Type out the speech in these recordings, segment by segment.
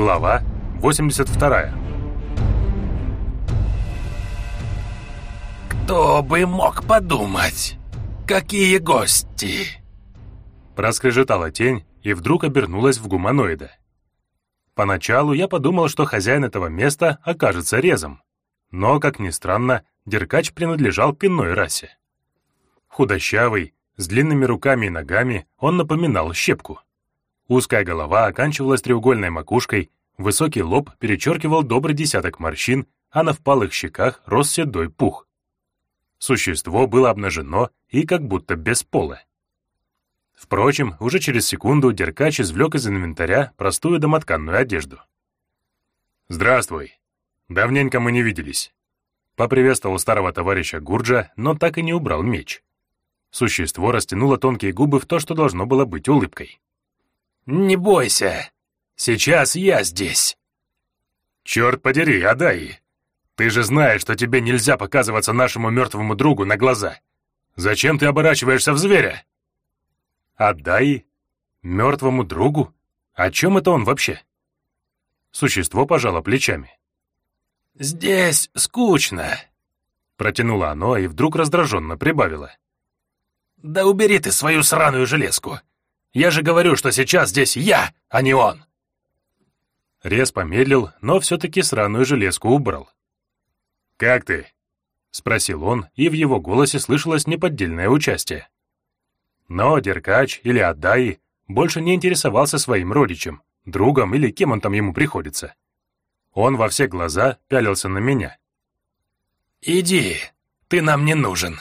Глава 82 «Кто бы мог подумать? Какие гости!» Проскрежетала тень и вдруг обернулась в гуманоида. Поначалу я подумал, что хозяин этого места окажется резом. Но, как ни странно, Деркач принадлежал к иной расе. Худощавый, с длинными руками и ногами, он напоминал щепку. Узкая голова оканчивалась треугольной макушкой, высокий лоб перечеркивал добрый десяток морщин, а на впалых щеках рос седой пух. Существо было обнажено и как будто без пола. Впрочем, уже через секунду Деркач извлек из инвентаря простую домотканную одежду. «Здравствуй. Давненько мы не виделись». Поприветствовал старого товарища Гурджа, но так и не убрал меч. Существо растянуло тонкие губы в то, что должно было быть улыбкой. «Не бойся, сейчас я здесь». «Черт подери, Адай! Ты же знаешь, что тебе нельзя показываться нашему мертвому другу на глаза. Зачем ты оборачиваешься в зверя?» «Адай? Мертвому другу? О чем это он вообще?» Существо пожало плечами. «Здесь скучно», — протянуло оно и вдруг раздраженно прибавило. «Да убери ты свою сраную железку! Я же говорю, что сейчас здесь я, а не он!» Рез помедлил, но все-таки сраную железку убрал. «Как ты?» — спросил он, и в его голосе слышалось неподдельное участие. Но Деркач или Аддаи больше не интересовался своим родичем, другом или кем он там ему приходится. Он во все глаза пялился на меня. «Иди, ты нам не нужен»,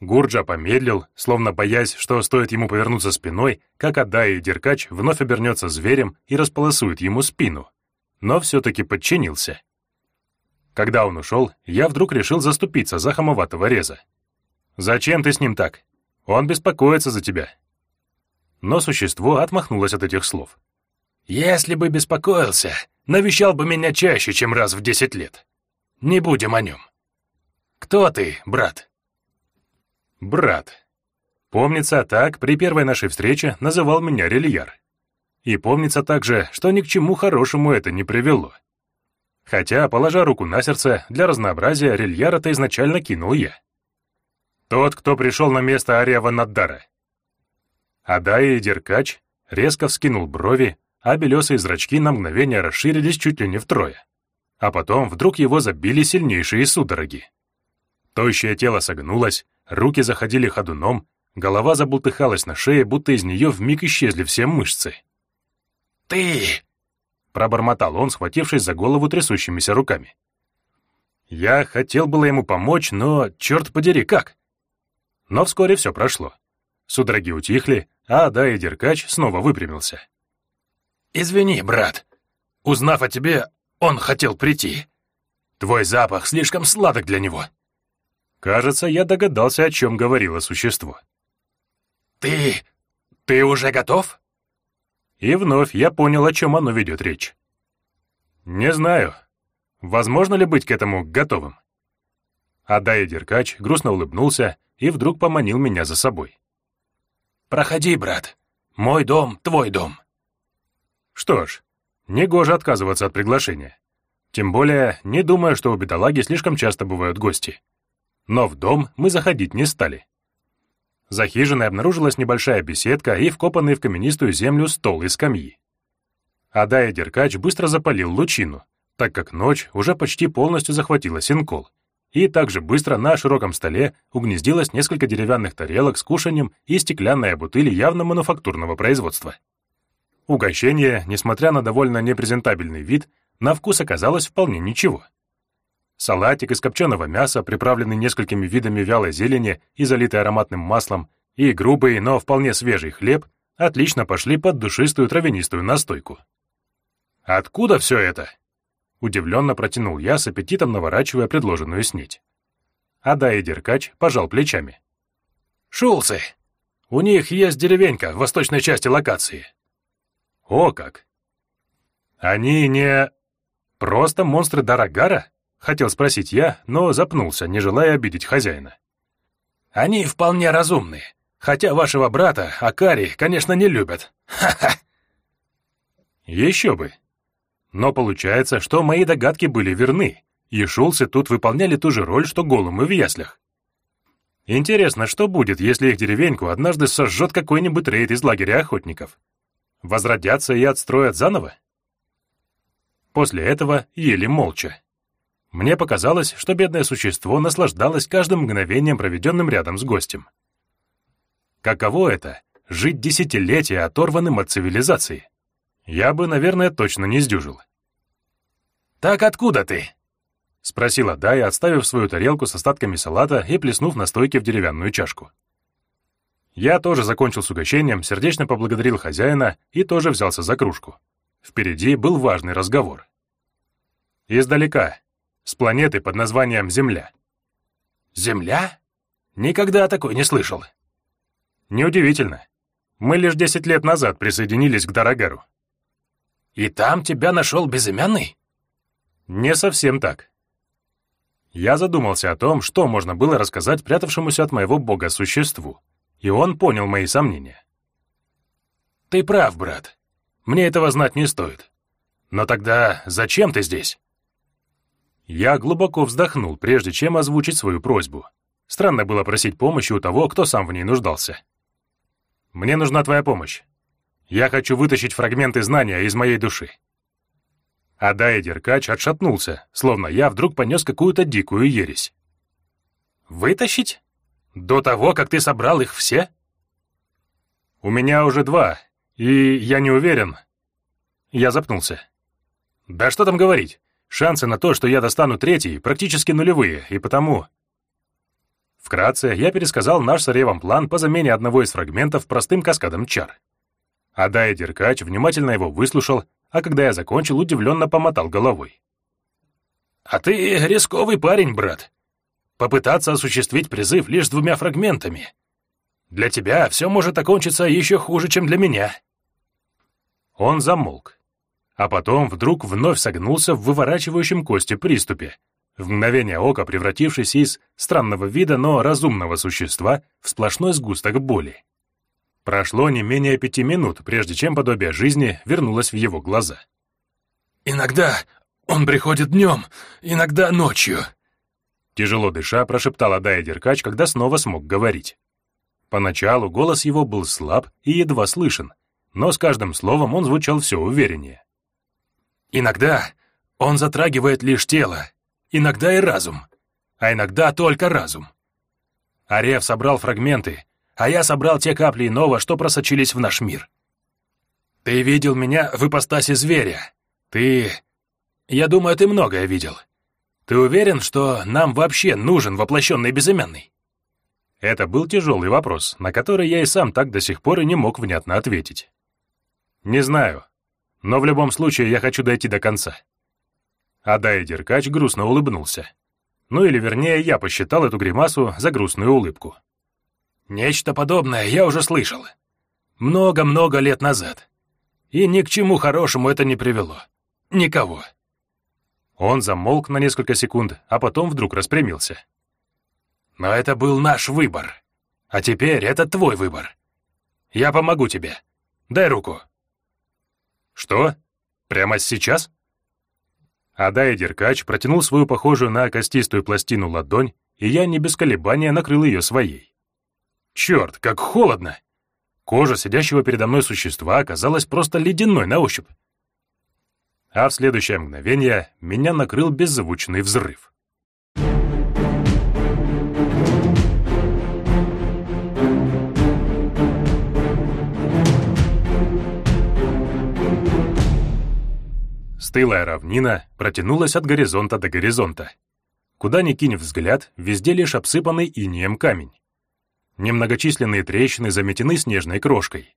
Гурджа помедлил, словно боясь, что стоит ему повернуться спиной, как Адай и Деркач вновь обернется зверем и располосует ему спину. Но все-таки подчинился. Когда он ушел, я вдруг решил заступиться за хамоватого реза. «Зачем ты с ним так? Он беспокоится за тебя». Но существо отмахнулось от этих слов. «Если бы беспокоился, навещал бы меня чаще, чем раз в десять лет. Не будем о нем. Кто ты, брат?» Брат. Помнится, так при первой нашей встрече называл меня Рельяр. И помнится также, что ни к чему хорошему это не привело. Хотя, положа руку на сердце, для разнообразия Рельяра-то изначально кинул я. Тот, кто пришел на место Ариава Наддара. Адая и Деркач резко вскинул брови, а белесые зрачки на мгновение расширились чуть ли не втрое. А потом вдруг его забили сильнейшие судороги. Тощее тело согнулось, руки заходили ходуном, голова забултыхалась на шее, будто из нее вмиг исчезли все мышцы. «Ты!» — пробормотал он, схватившись за голову трясущимися руками. Я хотел было ему помочь, но, черт подери, как? Но вскоре все прошло. Судороги утихли, а да и Деркач снова выпрямился. «Извини, брат. Узнав о тебе, он хотел прийти. Твой запах слишком сладок для него». Кажется, я догадался, о чем говорило существо. «Ты... ты уже готов?» И вновь я понял, о чем оно ведет речь. «Не знаю. Возможно ли быть к этому готовым?» Адая Деркач грустно улыбнулся и вдруг поманил меня за собой. «Проходи, брат. Мой дом — твой дом». Что ж, негоже отказываться от приглашения. Тем более, не думаю, что у бедолаги слишком часто бывают гости но в дом мы заходить не стали. За хижиной обнаружилась небольшая беседка и вкопанный в каменистую землю стол и скамьи. Адая Деркач быстро запалил лучину, так как ночь уже почти полностью захватила синкол, и также быстро на широком столе угнездилось несколько деревянных тарелок с кушанием и стеклянная бутыль явно мануфактурного производства. Угощение, несмотря на довольно непрезентабельный вид, на вкус оказалось вполне ничего — салатик из копченого мяса, приправленный несколькими видами вялой зелени и залитый ароматным маслом, и грубый, но вполне свежий хлеб отлично пошли под душистую травянистую настойку. «Откуда все это?» Удивленно протянул я, с аппетитом наворачивая предложенную снеть. Ада и Деркач пожал плечами. «Шулцы! У них есть деревенька в восточной части локации». «О как! Они не... просто монстры Дарагара?» Хотел спросить я, но запнулся, не желая обидеть хозяина. «Они вполне разумны, хотя вашего брата, Акари, конечно, не любят. Ха-ха!» «Еще бы! Но получается, что мои догадки были верны, и шулсы тут выполняли ту же роль, что голумы в яслях. Интересно, что будет, если их деревеньку однажды сожжет какой-нибудь рейд из лагеря охотников? Возродятся и отстроят заново? После этого ели молча. Мне показалось, что бедное существо наслаждалось каждым мгновением, проведенным рядом с гостем. Каково это — жить десятилетия оторванным от цивилизации? Я бы, наверное, точно не сдюжил. «Так откуда ты?» — спросила Дая, отставив свою тарелку с остатками салата и плеснув настойки в деревянную чашку. Я тоже закончил с угощением, сердечно поблагодарил хозяина и тоже взялся за кружку. Впереди был важный разговор. Издалека, с планеты под названием Земля. Земля? Никогда о такой не слышал. Неудивительно. Мы лишь десять лет назад присоединились к Дорогару. И там тебя нашел безымянный? Не совсем так. Я задумался о том, что можно было рассказать прятавшемуся от моего бога существу, и он понял мои сомнения. Ты прав, брат. Мне этого знать не стоит. Но тогда зачем ты здесь? Я глубоко вздохнул, прежде чем озвучить свою просьбу. Странно было просить помощи у того, кто сам в ней нуждался. «Мне нужна твоя помощь. Я хочу вытащить фрагменты знания из моей души». Адай Деркач отшатнулся, словно я вдруг понес какую-то дикую ересь. «Вытащить? До того, как ты собрал их все?» «У меня уже два, и я не уверен». Я запнулся. «Да что там говорить? Шансы на то, что я достану третий, практически нулевые, и потому... Вкратце, я пересказал наш с Ревом план по замене одного из фрагментов простым каскадом чар. Адай Деркач внимательно его выслушал, а когда я закончил, удивленно помотал головой. «А ты рисковый парень, брат. Попытаться осуществить призыв лишь двумя фрагментами. Для тебя все может окончиться еще хуже, чем для меня». Он замолк, а потом вдруг вновь согнулся в выворачивающем кости приступе, в мгновение ока превратившись из странного вида, но разумного существа в сплошной сгусток боли. Прошло не менее пяти минут, прежде чем подобие жизни вернулось в его глаза. «Иногда он приходит днем, иногда ночью», Тяжело дыша, прошептал Дая Деркач, когда снова смог говорить. Поначалу голос его был слаб и едва слышен, но с каждым словом он звучал все увереннее. Иногда он затрагивает лишь тело, иногда и разум, а иногда только разум. Арев собрал фрагменты, а я собрал те капли иного, что просочились в наш мир. Ты видел меня в ипостаси зверя. Ты... Я думаю, ты многое видел. Ты уверен, что нам вообще нужен воплощенный безымянный? Это был тяжелый вопрос, на который я и сам так до сих пор и не мог внятно ответить. Не знаю, но в любом случае я хочу дойти до конца». Адай Деркач грустно улыбнулся. Ну или вернее, я посчитал эту гримасу за грустную улыбку. «Нечто подобное я уже слышал. Много-много лет назад. И ни к чему хорошему это не привело. Никого». Он замолк на несколько секунд, а потом вдруг распрямился. «Но это был наш выбор. А теперь это твой выбор. Я помогу тебе. Дай руку». «Что? Прямо сейчас?» Адай Деркач протянул свою похожую на костистую пластину ладонь, и я не без колебания накрыл ее своей. Черт, как холодно! Кожа сидящего передо мной существа оказалась просто ледяной на ощупь. А в следующее мгновение меня накрыл беззвучный взрыв. Стылая равнина протянулась от горизонта до горизонта. Куда ни кинь взгляд, везде лишь обсыпанный инеем камень. Немногочисленные трещины заметены снежной крошкой.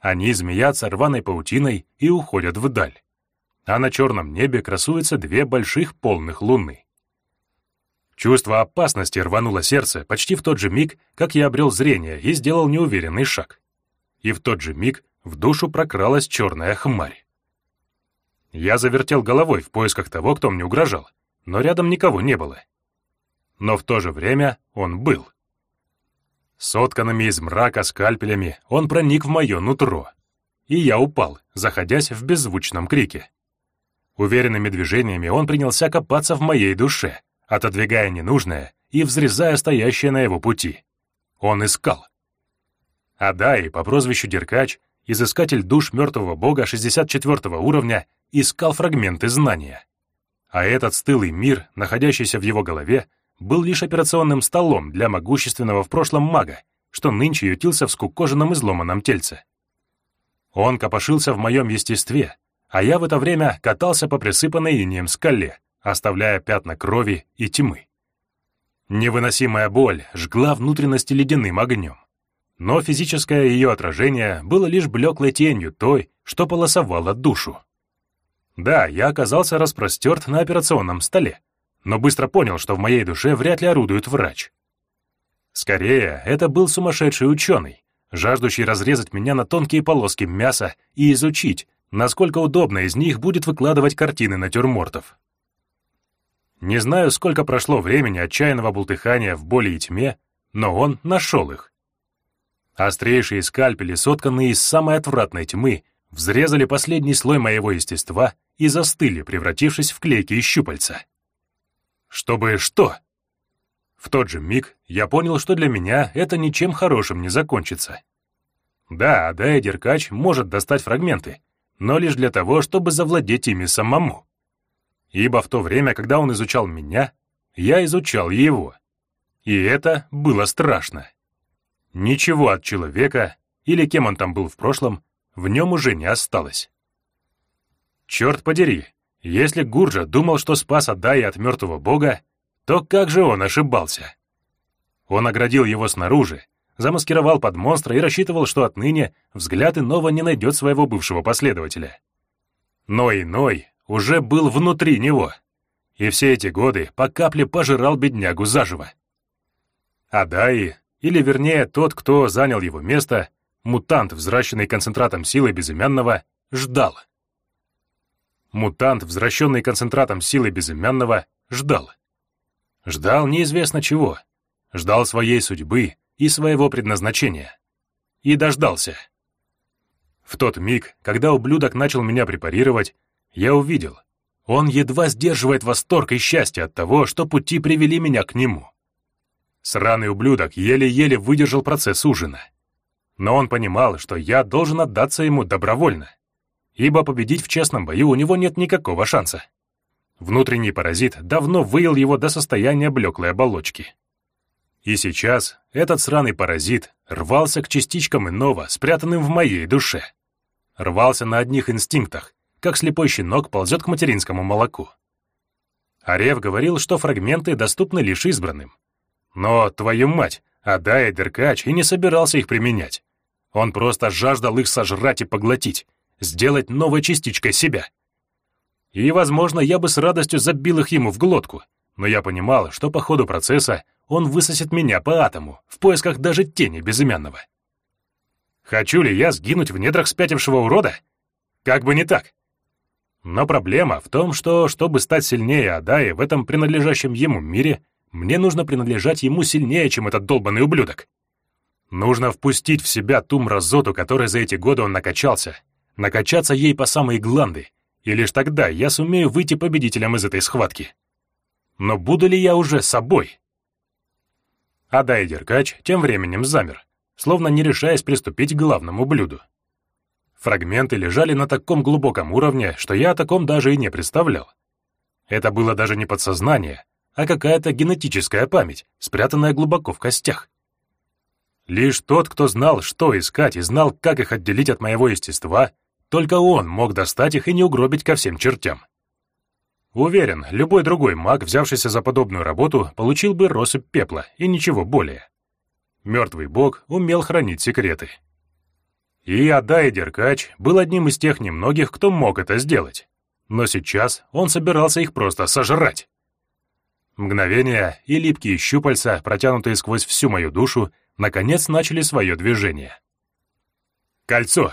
Они змеятся рваной паутиной и уходят вдаль. А на черном небе красуются две больших полных луны. Чувство опасности рвануло сердце почти в тот же миг, как я обрел зрение и сделал неуверенный шаг. И в тот же миг в душу прокралась черная хмарь. Я завертел головой в поисках того, кто мне угрожал, но рядом никого не было. Но в то же время он был. Сотканными из мрака скальпелями он проник в мое нутро, и я упал, заходясь в беззвучном крике. Уверенными движениями он принялся копаться в моей душе, отодвигая ненужное и взрезая стоящее на его пути. Он искал. Адай, по прозвищу Деркач, изыскатель душ мертвого бога 64 уровня, искал фрагменты знания. А этот стылый мир, находящийся в его голове, был лишь операционным столом для могущественного в прошлом мага, что нынче ютился в скукоженном изломанном тельце. Он копошился в моем естестве, а я в это время катался по присыпанной инеем скале, оставляя пятна крови и тьмы. Невыносимая боль жгла внутренности ледяным огнем. Но физическое ее отражение было лишь блеклой тенью той, что полосовало душу. Да, я оказался распростерт на операционном столе, но быстро понял, что в моей душе вряд ли орудует врач. Скорее, это был сумасшедший ученый, жаждущий разрезать меня на тонкие полоски мяса и изучить, насколько удобно из них будет выкладывать картины натюрмортов. Не знаю, сколько прошло времени отчаянного бултыхания в боли и тьме, но он нашел их. Острейшие скальпели, сотканные из самой отвратной тьмы, взрезали последний слой моего естества и застыли, превратившись в клейкие щупальца. Чтобы что? В тот же миг я понял, что для меня это ничем хорошим не закончится. Да, Адая Деркач может достать фрагменты, но лишь для того, чтобы завладеть ими самому. Ибо в то время, когда он изучал меня, я изучал его. И это было страшно. Ничего от человека, или кем он там был в прошлом, в нем уже не осталось. Черт подери, если Гурджа думал, что спас Адая от мертвого бога, то как же он ошибался? Он оградил его снаружи, замаскировал под монстра и рассчитывал, что отныне взгляд иного не найдет своего бывшего последователя. Но иной уже был внутри него, и все эти годы по капле пожирал беднягу заживо. Адаи, или вернее тот, кто занял его место, мутант, взращенный концентратом силы безымянного, ждал. Мутант, взращенный концентратом силы безымянного, ждал. Ждал неизвестно чего. Ждал своей судьбы и своего предназначения. И дождался. В тот миг, когда ублюдок начал меня препарировать, я увидел. Он едва сдерживает восторг и счастье от того, что пути привели меня к нему. Сраный ублюдок еле-еле выдержал процесс ужина. Но он понимал, что я должен отдаться ему добровольно, ибо победить в честном бою у него нет никакого шанса. Внутренний паразит давно выел его до состояния блеклой оболочки. И сейчас этот сраный паразит рвался к частичкам иного, спрятанным в моей душе. Рвался на одних инстинктах, как слепой щенок ползет к материнскому молоку. Арев говорил, что фрагменты доступны лишь избранным. Но, твою мать, Адая Деркач и не собирался их применять. Он просто жаждал их сожрать и поглотить, сделать новой частичкой себя. И, возможно, я бы с радостью забил их ему в глотку, но я понимал, что по ходу процесса он высосет меня по атому, в поисках даже тени безымянного. Хочу ли я сгинуть в недрах спятившего урода? Как бы не так. Но проблема в том, что, чтобы стать сильнее Адаи в этом принадлежащем ему мире, мне нужно принадлежать ему сильнее, чем этот долбанный ублюдок. Нужно впустить в себя ту мразоту, которой за эти годы он накачался, накачаться ей по самые гланды, и лишь тогда я сумею выйти победителем из этой схватки. Но буду ли я уже собой? Адай Деркач тем временем замер, словно не решаясь приступить к главному блюду. Фрагменты лежали на таком глубоком уровне, что я о таком даже и не представлял. Это было даже не подсознание, а какая-то генетическая память, спрятанная глубоко в костях. Лишь тот, кто знал, что искать и знал, как их отделить от моего естества, только он мог достать их и не угробить ко всем чертям. Уверен, любой другой маг, взявшийся за подобную работу, получил бы россыпь пепла и ничего более. Мертвый бог умел хранить секреты. И Адай Деркач был одним из тех немногих, кто мог это сделать. Но сейчас он собирался их просто сожрать. Мгновения и липкие щупальца, протянутые сквозь всю мою душу, наконец начали свое движение. Кольцо.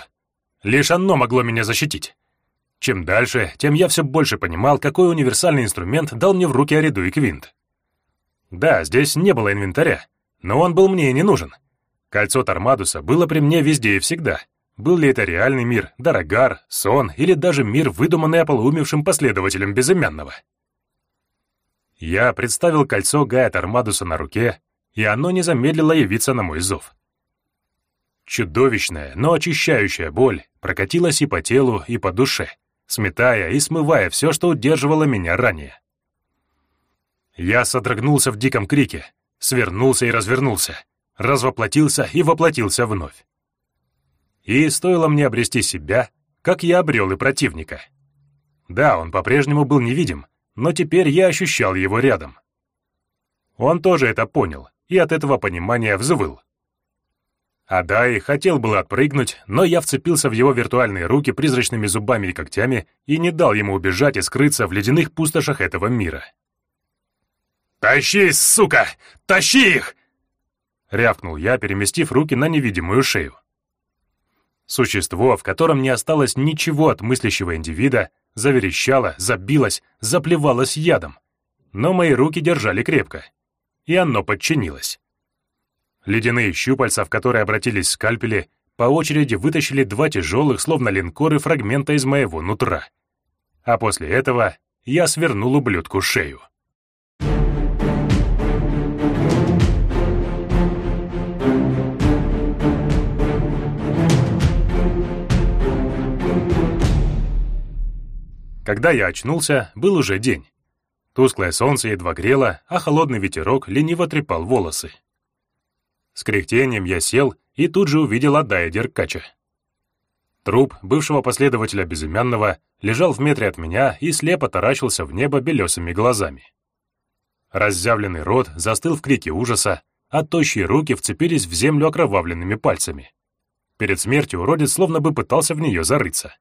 Лишь оно могло меня защитить. Чем дальше, тем я все больше понимал, какой универсальный инструмент дал мне в руки Ариду и Квинт. Да, здесь не было инвентаря, но он был мне и не нужен. Кольцо Тормадуса было при мне везде и всегда, был ли это реальный мир, Дорогар, сон или даже мир, выдуманный ополоумевшим последователем Безымянного. Я представил кольцо Гая Тормадуса на руке, и оно не замедлило явиться на мой зов. Чудовищная, но очищающая боль прокатилась и по телу, и по душе, сметая и смывая все, что удерживало меня ранее. Я содрогнулся в диком крике, свернулся и развернулся, развоплотился и воплотился вновь. И стоило мне обрести себя, как я обрел и противника. Да, он по-прежнему был невидим, но теперь я ощущал его рядом. Он тоже это понял и от этого понимания взвыл. Адай хотел было отпрыгнуть, но я вцепился в его виртуальные руки призрачными зубами и когтями и не дал ему убежать и скрыться в ледяных пустошах этого мира. «Тащи, сука! Тащи их!» — рявкнул я, переместив руки на невидимую шею. Существо, в котором не осталось ничего от мыслящего индивида, заверещало, забилось, заплевалось ядом. Но мои руки держали крепко, и оно подчинилось. Ледяные щупальца, в которые обратились скальпели, по очереди вытащили два тяжелых, словно линкоры, фрагмента из моего нутра. А после этого я свернул ублюдку шею. Когда я очнулся, был уже день. Тусклое солнце едва грело, а холодный ветерок лениво трепал волосы. С кряхтением я сел и тут же увидел Адая Деркача. Труп бывшего последователя Безымянного лежал в метре от меня и слепо таращился в небо белесыми глазами. Разъявленный рот застыл в крике ужаса, а тощие руки вцепились в землю окровавленными пальцами. Перед смертью уродец словно бы пытался в нее зарыться.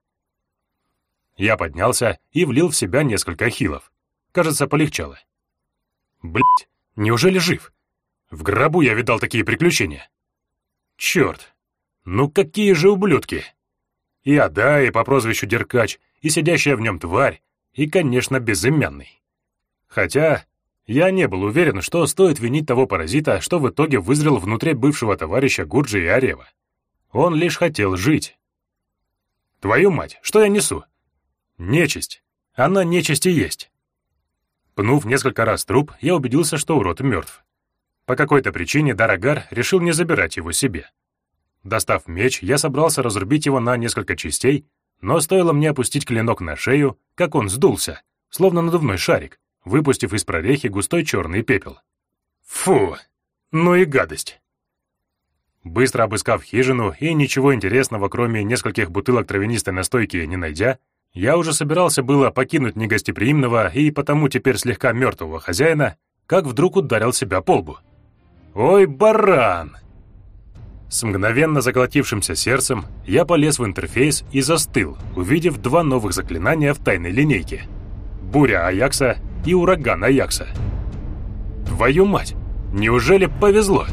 Я поднялся и влил в себя несколько хилов. Кажется, полегчало. Блять, неужели жив? В гробу я видал такие приключения. Черт, ну какие же ублюдки! И Адай по прозвищу Деркач, и сидящая в нем тварь, и, конечно, безымянный. Хотя я не был уверен, что стоит винить того паразита, что в итоге вызрел внутри бывшего товарища Гурджи и Арева. Он лишь хотел жить. Твою мать, что я несу? Нечисть. Она нечисть и есть. Пнув несколько раз труп, я убедился, что урод мертв. По какой-то причине Дарагар решил не забирать его себе. Достав меч, я собрался разрубить его на несколько частей, но стоило мне опустить клинок на шею, как он сдулся, словно надувной шарик, выпустив из прорехи густой черный пепел. Фу, ну и гадость. Быстро обыскав хижину и ничего интересного, кроме нескольких бутылок травянистой настойки, не найдя, я уже собирался было покинуть негостеприимного и потому теперь слегка мертвого хозяина, как вдруг ударил себя по лбу. «Ой, баран!» С мгновенно заколотившимся сердцем я полез в интерфейс и застыл, увидев два новых заклинания в тайной линейке. Буря Аякса и ураган Аякса. Твою мать! Неужели повезло?